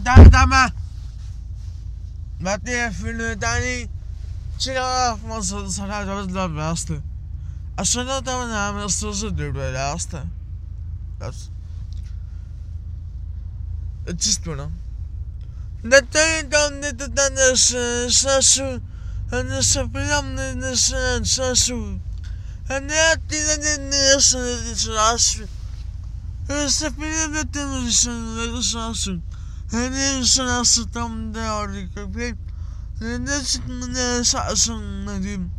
Derdeme. Maddi fülü dani. Çıra masal sana dövdüler bastı. Aşağıda da ne amelsızı dövdüler bastı. Das. Just bunu. Neden dan neden nasıl nasıl nasıl plan nasıl nasıl ne yaptığını nasıl nasıl nasıl nasıl nasıl nasıl her sırası tam değerli köpek. Ne çıkma ne esasın ne diyeyim.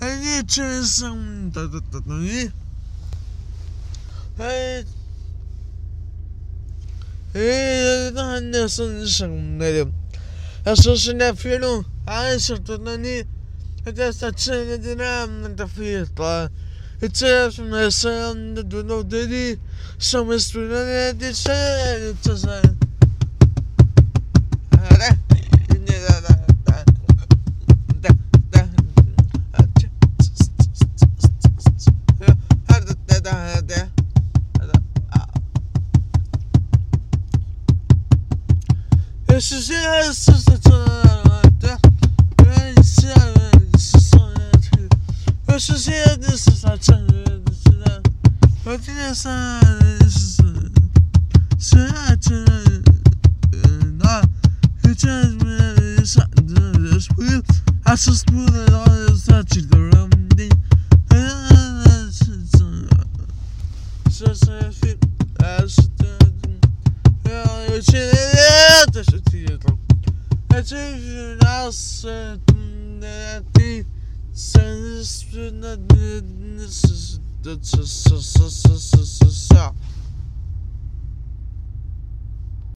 Her içerisinde da da da da Hey. Hey, annesinin sınırları. Esası ne filan? Ay sırtından iyi. Hadi saçını dinamını da fiyatla. İçerisinde sen de dönüp dedi. Samistüne ne dedi sen? İçerisinde. Just Znaczy raz ty sen